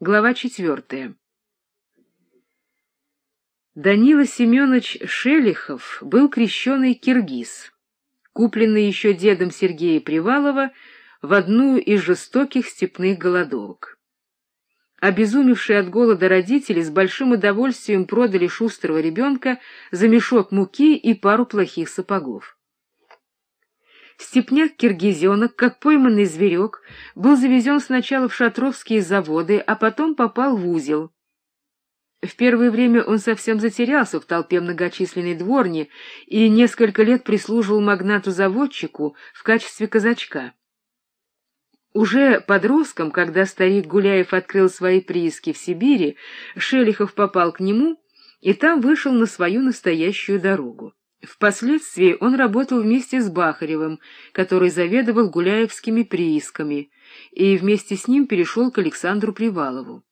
Глава четвертая. Данила Семенович Шелихов был крещеный киргиз, купленный еще дедом Сергея Привалова в одну из жестоких степных голодовок. Обезумевшие от голода родители с большим удовольствием продали шустрого ребенка за мешок муки и пару плохих сапогов. Степняк-киргизенок, как пойманный зверек, был завезен сначала в шатровские заводы, а потом попал в узел. В первое время он совсем затерялся в толпе многочисленной дворни и несколько лет прислуживал магнату-заводчику в качестве казачка. Уже подростком, когда старик Гуляев открыл свои прииски в Сибири, Шелихов попал к нему и там вышел на свою настоящую дорогу. Впоследствии он работал вместе с Бахаревым, который заведовал гуляевскими приисками, и вместе с ним перешел к Александру Привалову.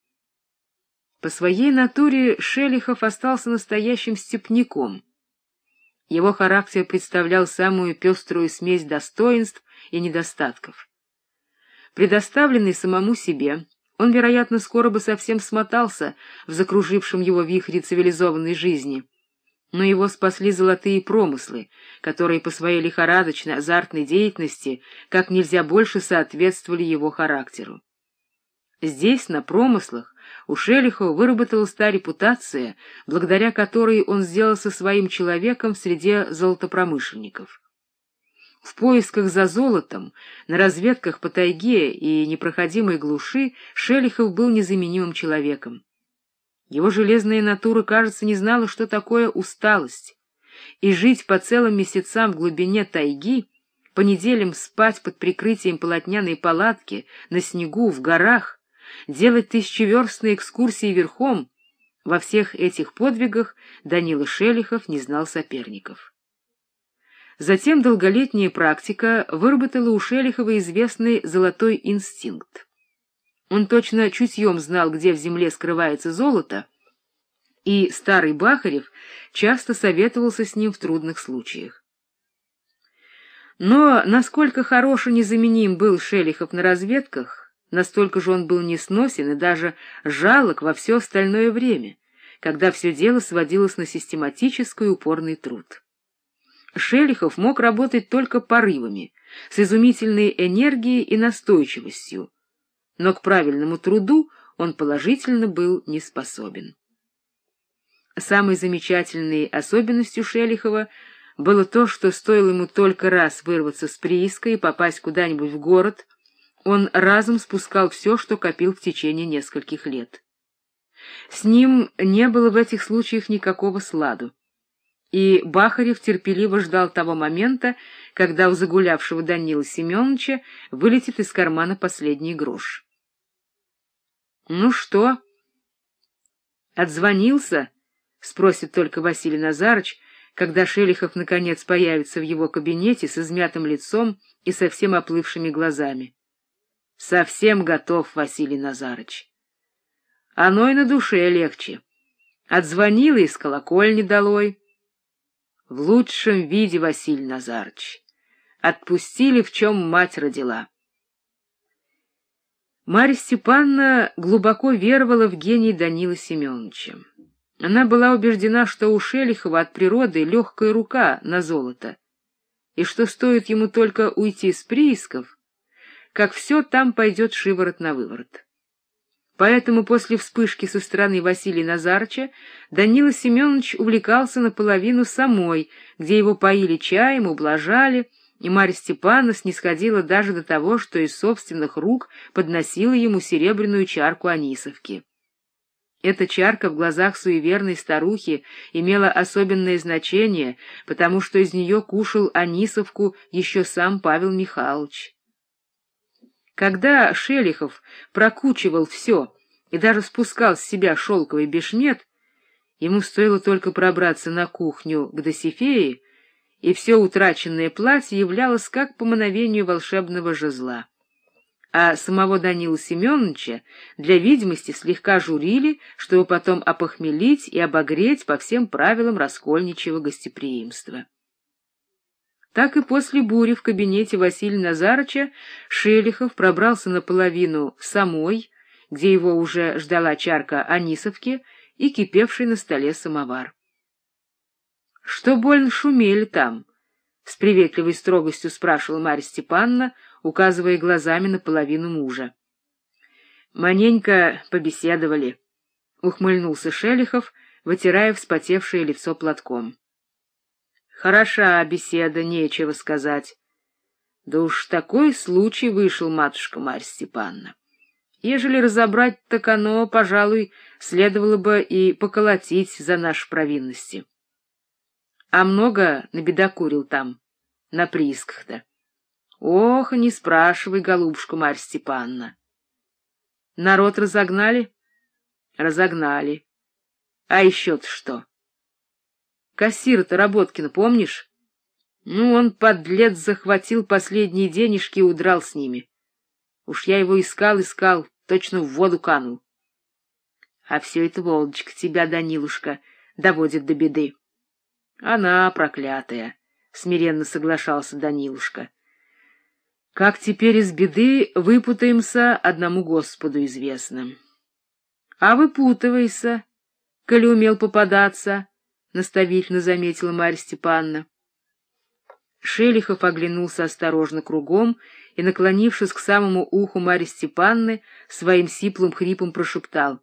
По своей натуре Шелихов остался настоящим степняком. Его характер представлял самую пеструю смесь достоинств и недостатков. Предоставленный самому себе, он, вероятно, скоро бы совсем смотался в закружившем его вихре цивилизованной жизни — но его спасли золотые промыслы, которые по своей лихорадочной, азартной деятельности как нельзя больше соответствовали его характеру. Здесь, на промыслах, у Шелихова выработалась та репутация, благодаря которой он сделался своим человеком в среде золотопромышленников. В поисках за золотом, на разведках по тайге и непроходимой глуши Шелихов был незаменимым человеком. Его железная натура, кажется, не знала, что такое усталость, и жить по целым месяцам в глубине тайги, по неделям спать под прикрытием полотняной палатки, на снегу, в горах, делать тысячеверстные экскурсии верхом, во всех этих подвигах Данила Шелихов не знал соперников. Затем долголетняя практика выработала у Шелихова известный золотой инстинкт. Он точно чутьем знал, где в земле скрывается золото, и старый Бахарев часто советовался с ним в трудных случаях. Но насколько хорош и незаменим был Шелихов на разведках, настолько же он был несносен и даже жалок во все остальное время, когда все дело сводилось на систематический упорный труд. Шелихов мог работать только порывами, с изумительной энергией и настойчивостью, но к правильному труду он положительно был не способен. Самой замечательной особенностью Шелихова было то, что стоило ему только раз вырваться с прииска и попасть куда-нибудь в город, он разом спускал все, что копил в течение нескольких лет. С ним не было в этих случаях никакого сладу, и Бахарев терпеливо ждал того момента, когда у загулявшего Данила Семеновича вылетит из кармана последний грош. — Ну что? — Отзвонился? — спросит только Василий Назарыч, когда Шелихов наконец появится в его кабинете с измятым лицом и совсем оплывшими глазами. — Совсем готов, Василий Назарыч. Оно и на душе легче. Отзвонила из колокольни долой. В лучшем виде, Василий Назарыч. Отпустили, в чем мать родила. Марья Степановна глубоко веровала в гений Данила Семеновича. Она была убеждена, что у Шелихова от природы легкая рука на золото, и что стоит ему только уйти с приисков, как все там пойдет шиворот на выворот. Поэтому после вспышки со стороны Василия Назарча Данила Семенович увлекался наполовину самой, где его поили чаем, ублажали, и Марья Степановна снисходила даже до того, что из собственных рук подносила ему серебряную чарку анисовки. Эта чарка в глазах суеверной старухи имела особенное значение, потому что из нее кушал анисовку еще сам Павел Михайлович. Когда Шелихов прокучивал все и даже спускал с себя шелковый бешмет, ему стоило только пробраться на кухню к Досифее, и все утраченное платье являлось как по мановению волшебного жезла. А самого Данила Семеновича для видимости слегка журили, чтобы потом опохмелить и обогреть по всем правилам раскольничьего гостеприимства. Так и после бури в кабинете Василия Назарыча Шелихов пробрался наполовину самой где его уже ждала чарка анисовки и кипевший на столе самовар. — Что больно шумели там? — с приветливой строгостью спрашивала Марья Степановна, указывая глазами на половину мужа. — Маненько побеседовали, — ухмыльнулся Шелихов, вытирая вспотевшее лицо платком. — Хороша беседа, нечего сказать. Да уж такой случай вышел, матушка Марья Степановна. Ежели разобрать, так оно, пожалуй, следовало бы и поколотить за наши провинности. А много набедокурил там, на приисках-то. Ох, не спрашивай, голубушка Марья Степановна. Народ разогнали? Разогнали. А еще-то что? Кассир-то Работкина, помнишь? Ну, он, подлец, захватил последние денежки и удрал с ними. Уж я его искал, искал, точно в воду канул. А все это Володечка тебя, Данилушка, доводит до беды. Она проклятая, — смиренно соглашался Данилушка. Как теперь из беды выпутаемся, одному Господу известно. А выпутывайся, коли умел попадаться, — наставительно заметила Марья Степановна. Шелихов оглянулся осторожно кругом и, наклонившись к самому уху Марьи Степанны, своим сиплым хрипом прошептал.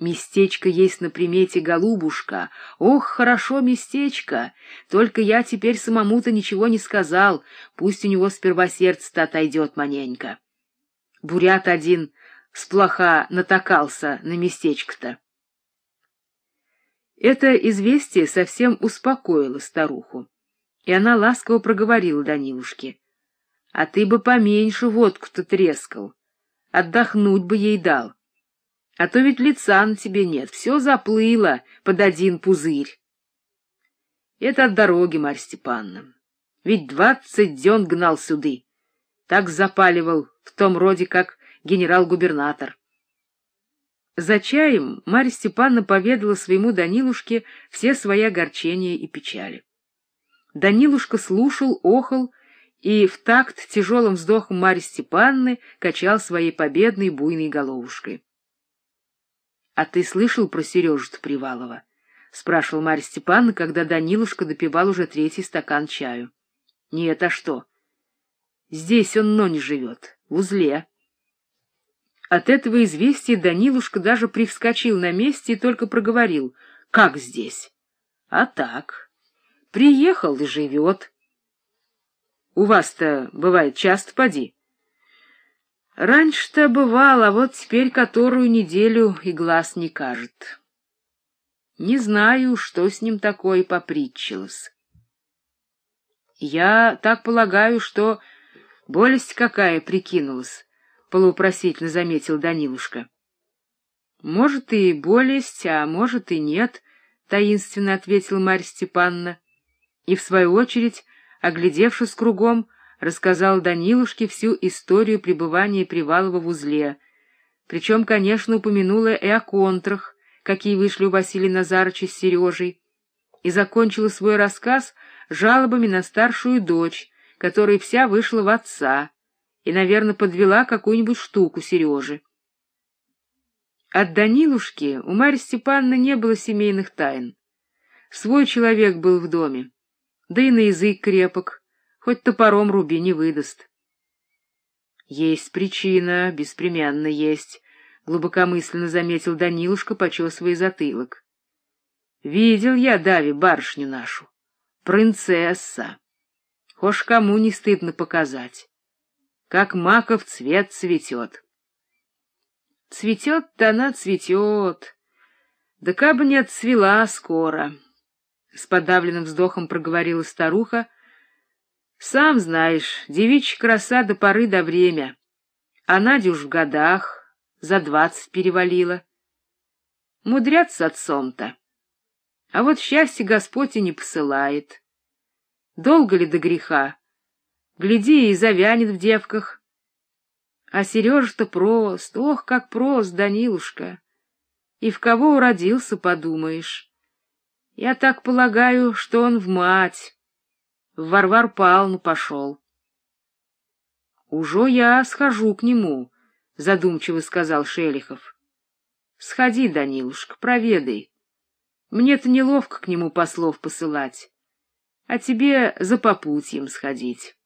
«Местечко есть на примете, голубушка! Ох, хорошо местечко! Только я теперь самому-то ничего не сказал, пусть у него сперва сердце-то отойдет маненько». Бурят один сплоха натакался на местечко-то. Это известие совсем успокоило старуху и она ласково проговорила Данилушке. — А ты бы поменьше водку-то трескал, отдохнуть бы ей дал. А то ведь лица на тебе нет, все заплыло под один пузырь. Это от дороги, Марья Степановна. Ведь двадцать дён гнал сюды. Так запаливал, в том роде, как генерал-губернатор. За чаем Марья Степановна поведала своему Данилушке все свои огорчения и печали. Данилушка слушал, охал и в такт тяжелым вздохом Марьи Степанны качал своей победной буйной головушкой. — А ты слышал про Сережу-то Привалова? — спрашивал Марья Степановна, когда Данилушка допивал уже третий стакан чаю. — Нет, а что? Здесь он, но не живет, в узле. От этого известия Данилушка даже привскочил на месте и только проговорил. — Как здесь? — А так... Приехал и живет. У вас-то бывает часто поди. Раньше-то бывало, а вот теперь которую неделю и глаз не кажет. Не знаю, что с ним такое попритчилось. Я так полагаю, что болесть какая прикинулась, — полуупросительно заметил Данилушка. — Может, и болезнь, а может, и нет, — таинственно ответила Марья Степановна и, в свою очередь, оглядевшись кругом, рассказал Данилушке всю историю пребывания Привалова в узле, причем, конечно, упомянула и о контрах, какие вышли у Василия Назарыча с Сережей, и закончила свой рассказ жалобами на старшую дочь, которая вся вышла в отца и, наверное, подвела какую-нибудь штуку Сережи. От Данилушки у Марьи Степановны не было семейных тайн. Свой человек был в доме да и на язык крепок, хоть топором руби не выдаст. — Есть причина, беспременно есть, — глубокомысленно заметил Данилушка, почесывая затылок. — Видел я, Дави, барышню нашу. Принцесса. Хошь кому не стыдно показать. Как маков цвет цветет. Цветет-то она цветет. Да кабы не отцвела скоро. — с подавленным вздохом проговорила старуха. — Сам знаешь, девичья краса до поры до время. А Надя уж в годах, за двадцать перевалила. Мудрят с отцом-то. А вот счастье Господь и не посылает. Долго ли до греха? Гляди, и завянет в девках. А Сережа-то прост, ох, как прост, Данилушка. И в кого уродился, подумаешь. Я так полагаю, что он в мать. Варвар Павловну пошел. Уже я схожу к нему, — задумчиво сказал Шелихов. Сходи, Данилушка, проведай. Мне-то неловко к нему послов посылать, а тебе за попутьем сходить.